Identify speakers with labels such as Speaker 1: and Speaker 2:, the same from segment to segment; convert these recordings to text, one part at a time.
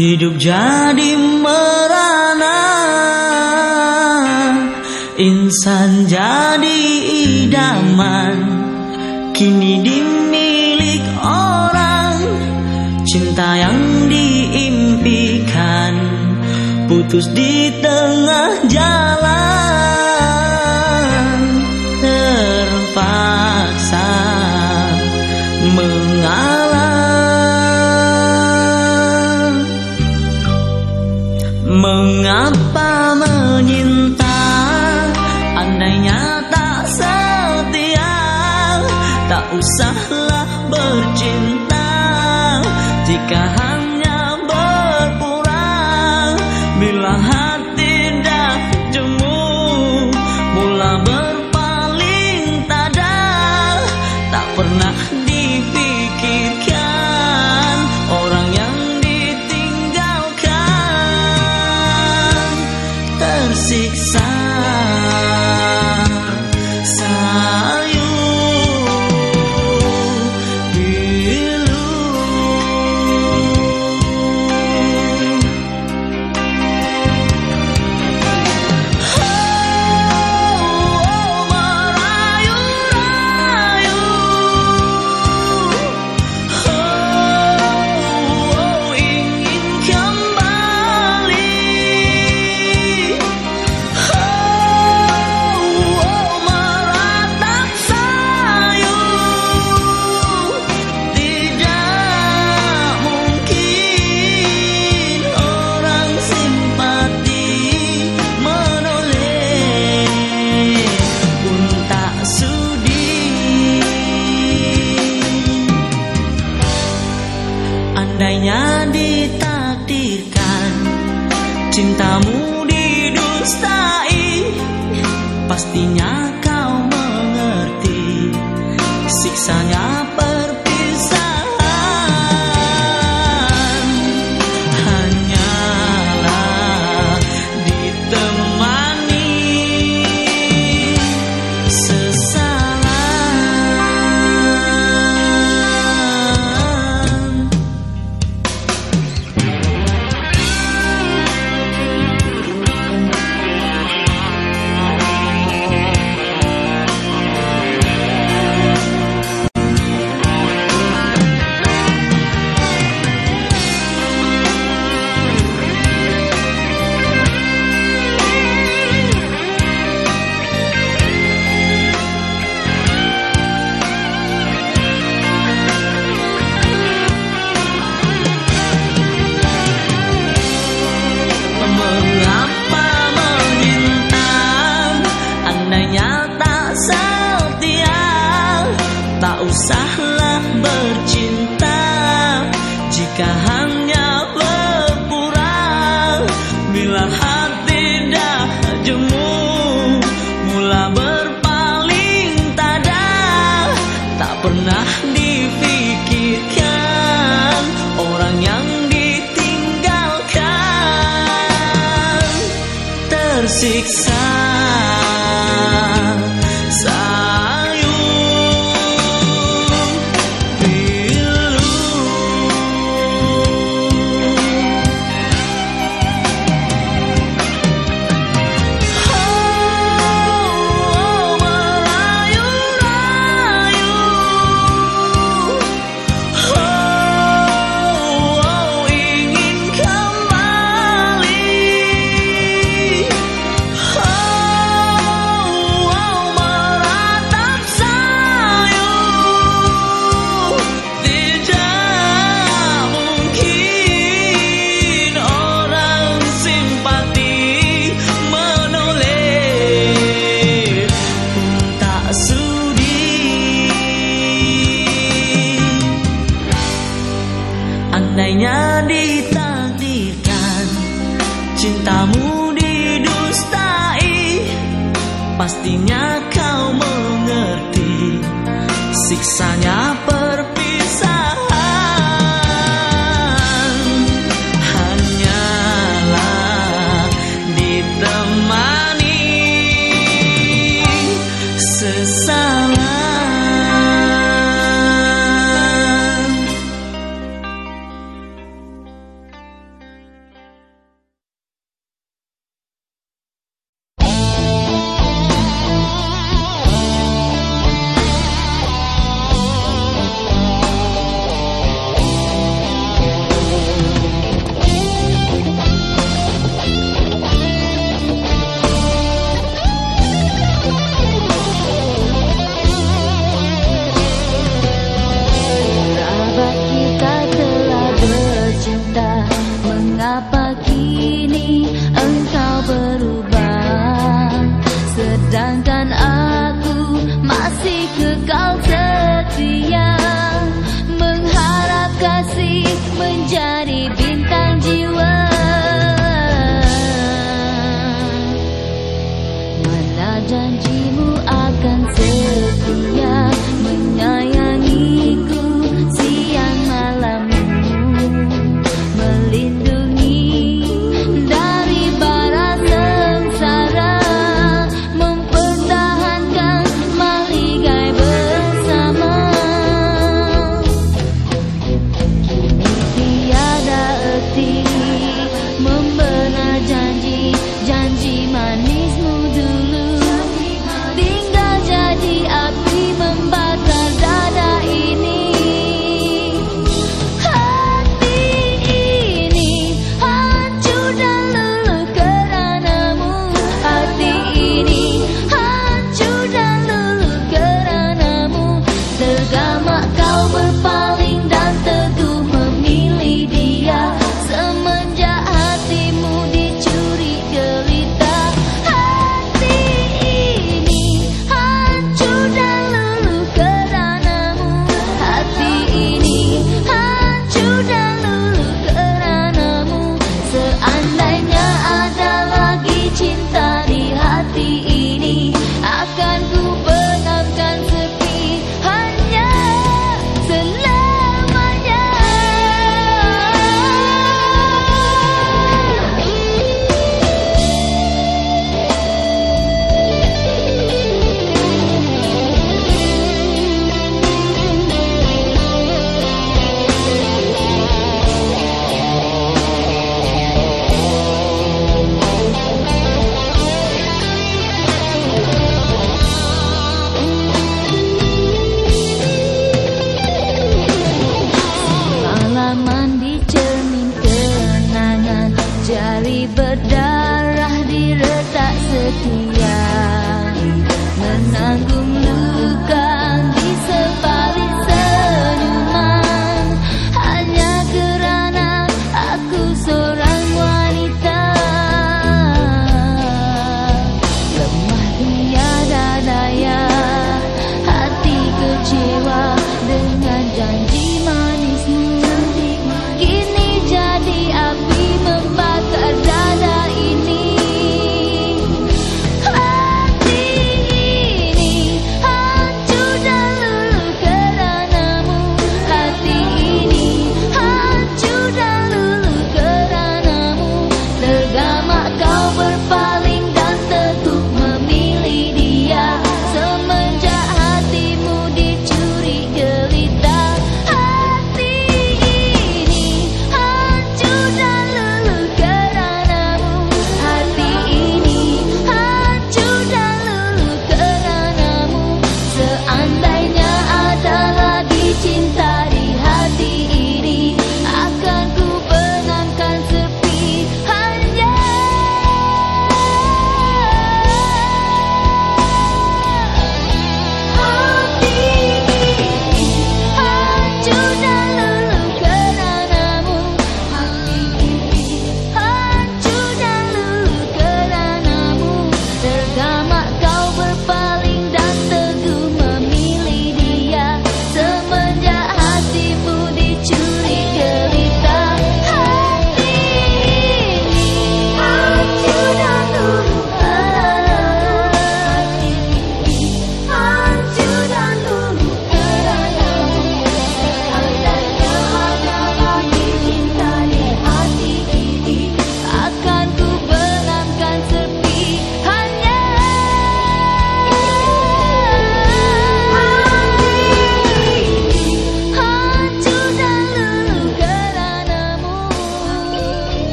Speaker 1: Hidup jadi merana Insan jadi idaman. Kini dimilik orang Cinta yang diimpikan. Putus di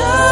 Speaker 2: show.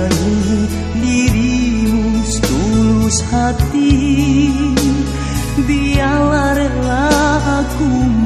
Speaker 2: Menyayangi dirimu setulus hati. Biarlah rela aku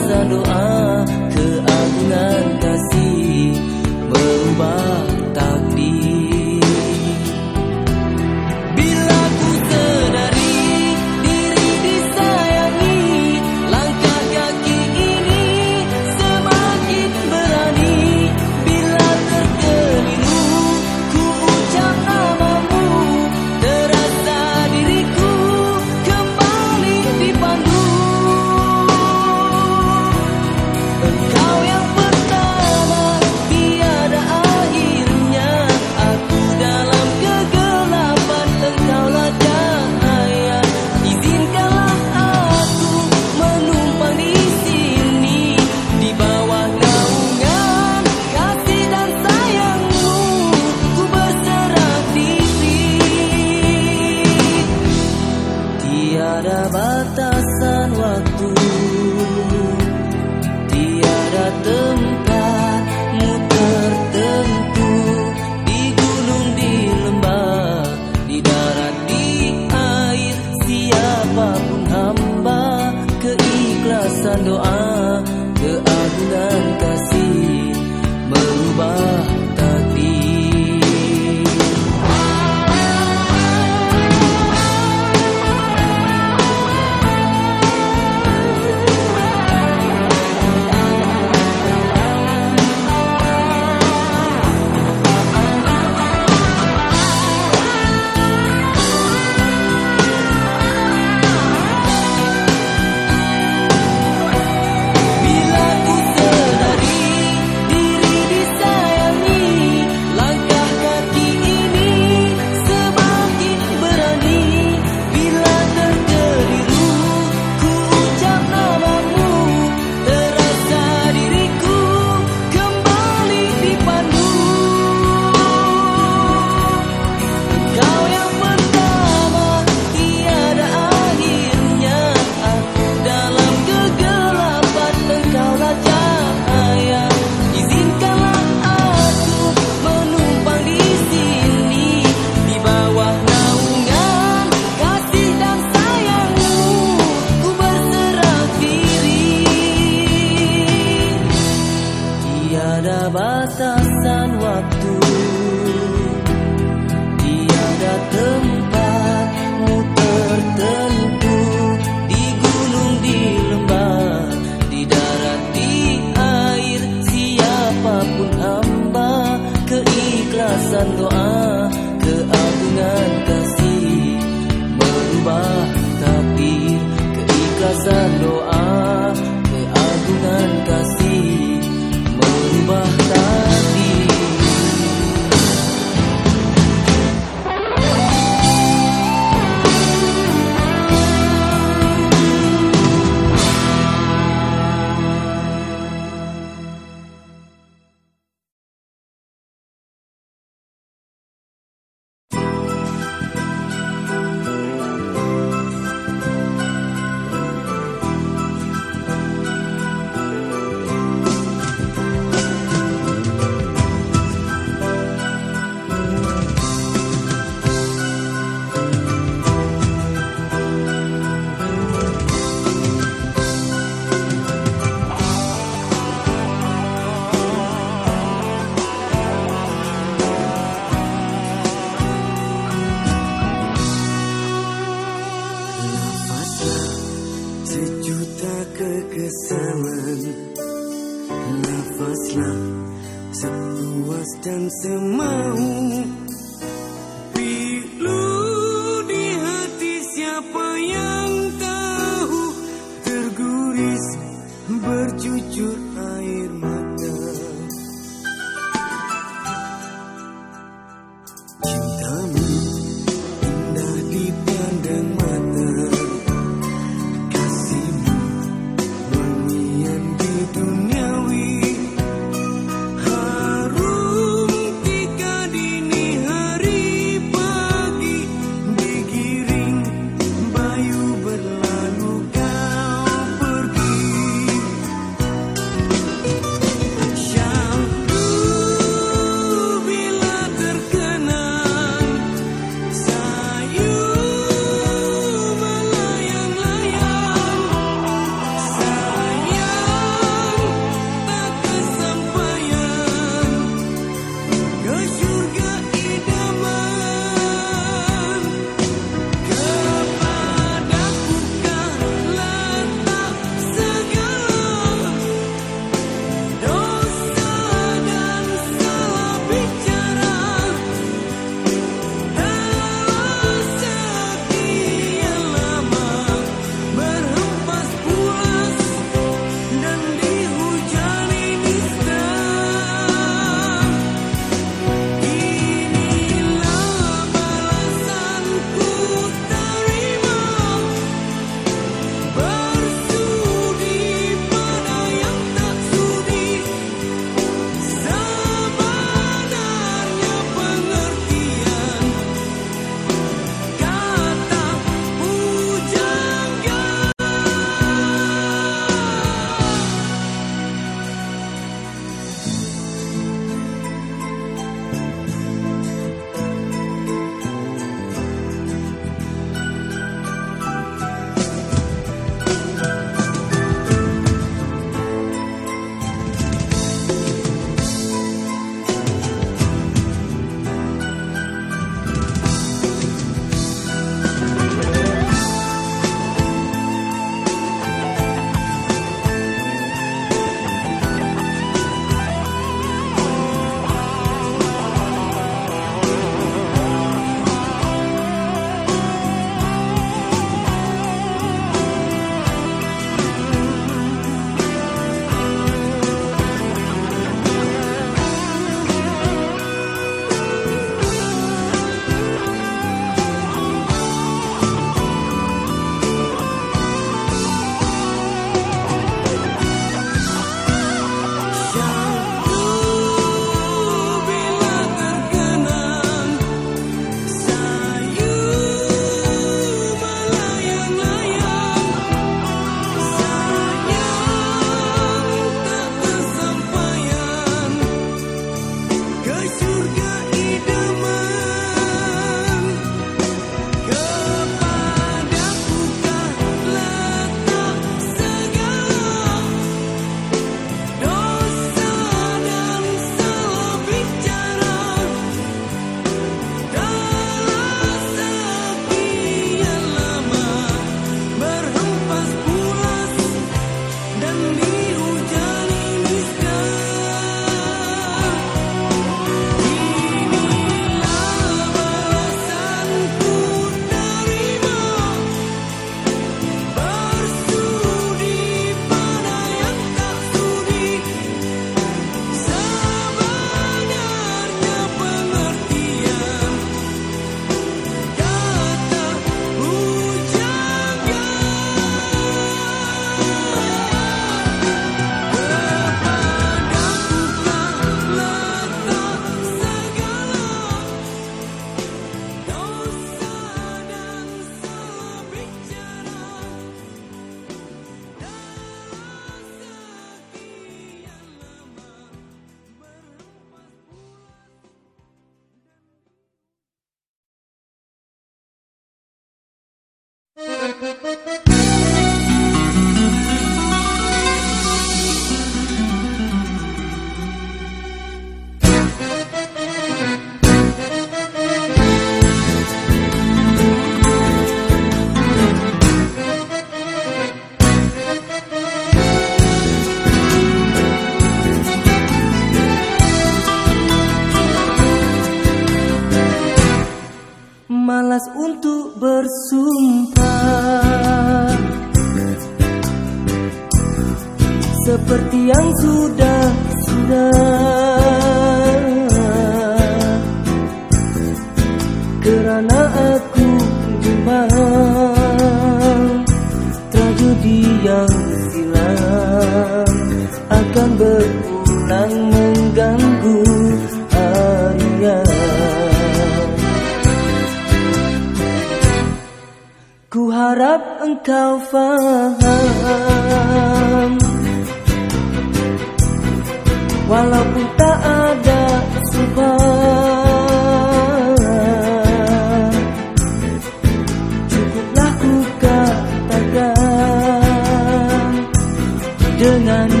Speaker 2: 的难。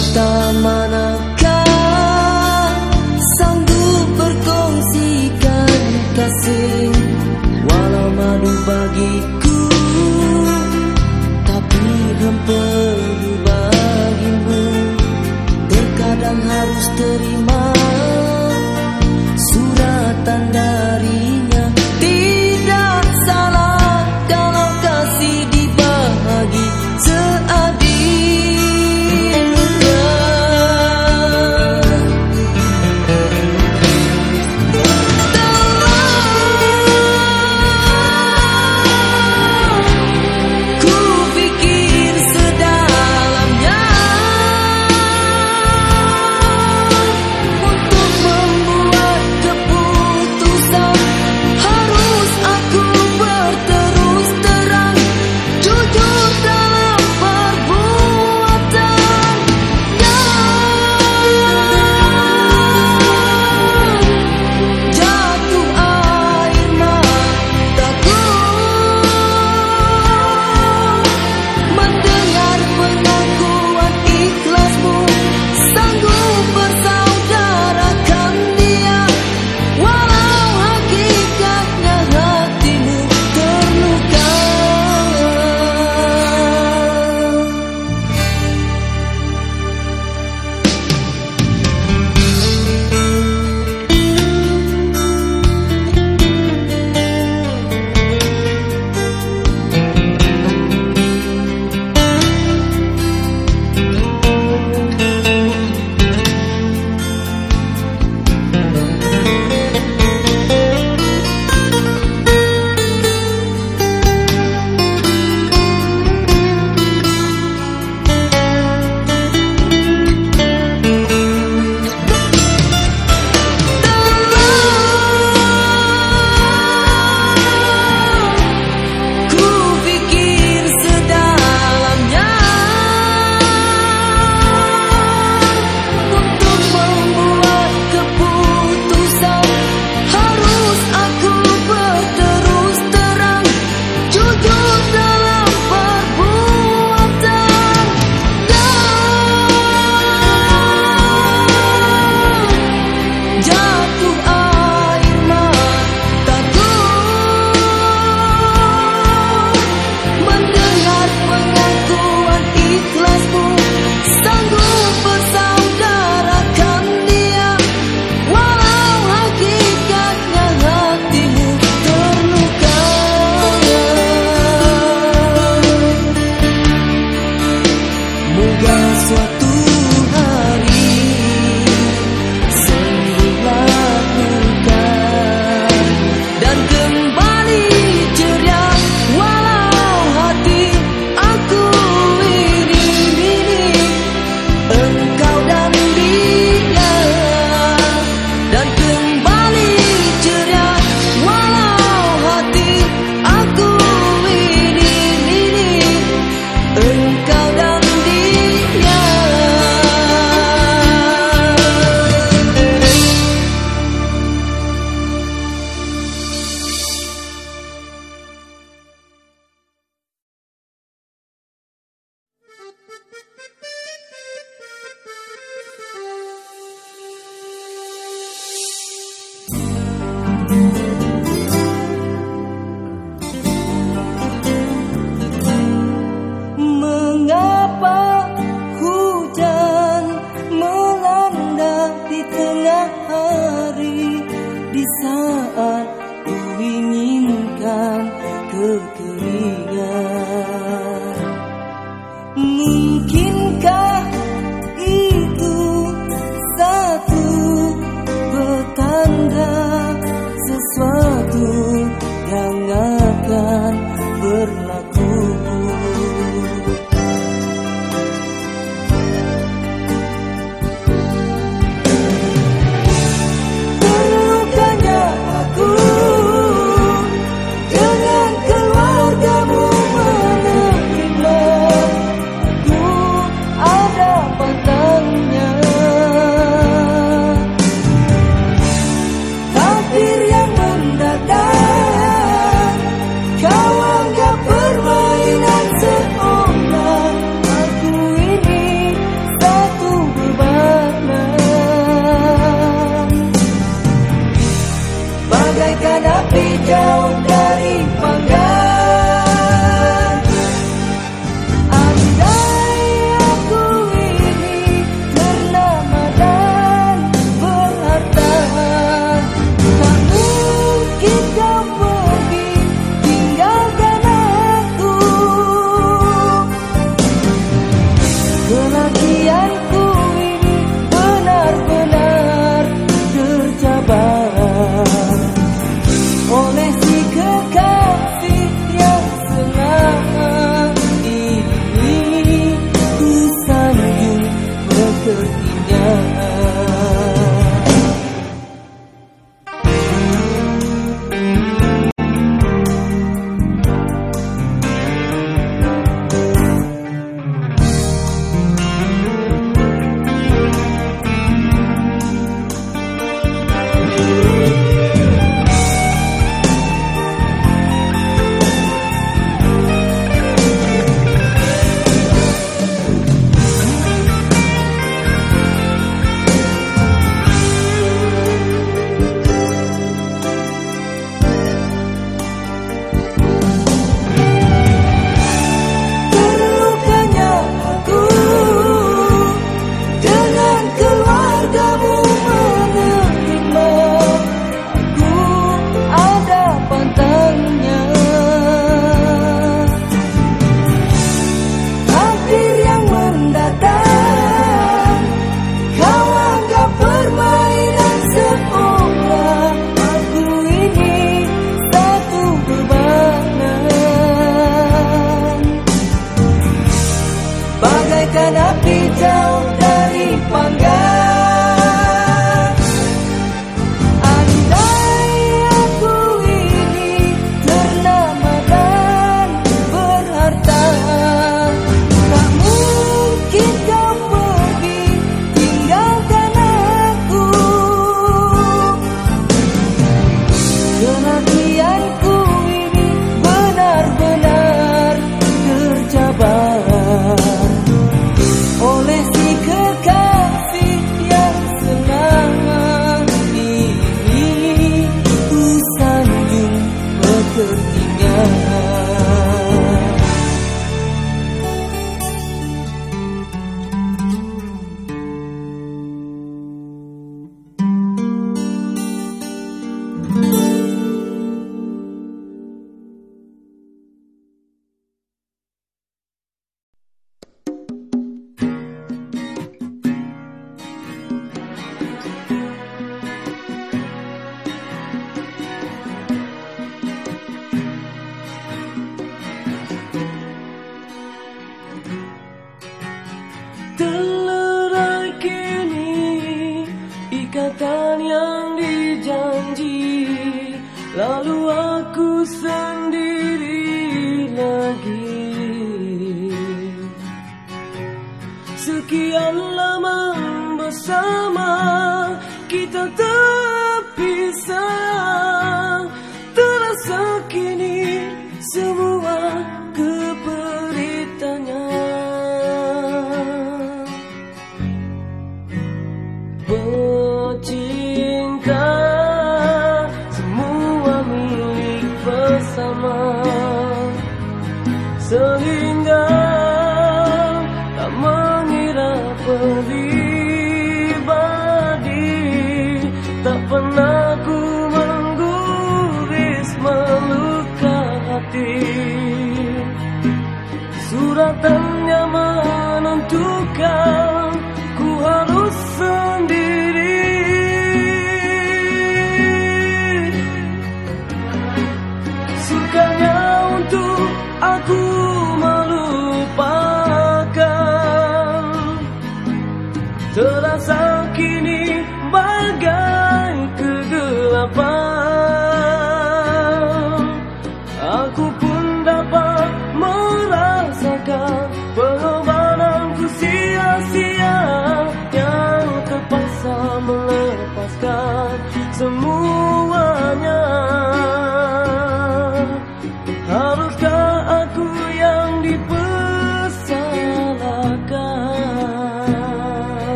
Speaker 2: Tama.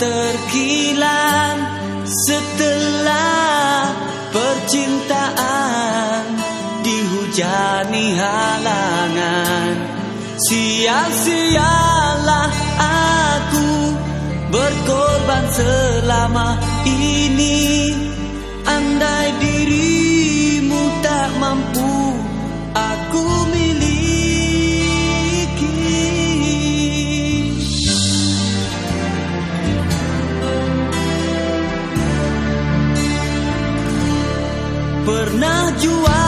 Speaker 2: terkilan setelah percintaan dihujani halangan. Sia-sialah aku berkorban selama ini. you are.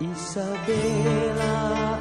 Speaker 2: Isabela.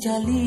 Speaker 2: Terhimpun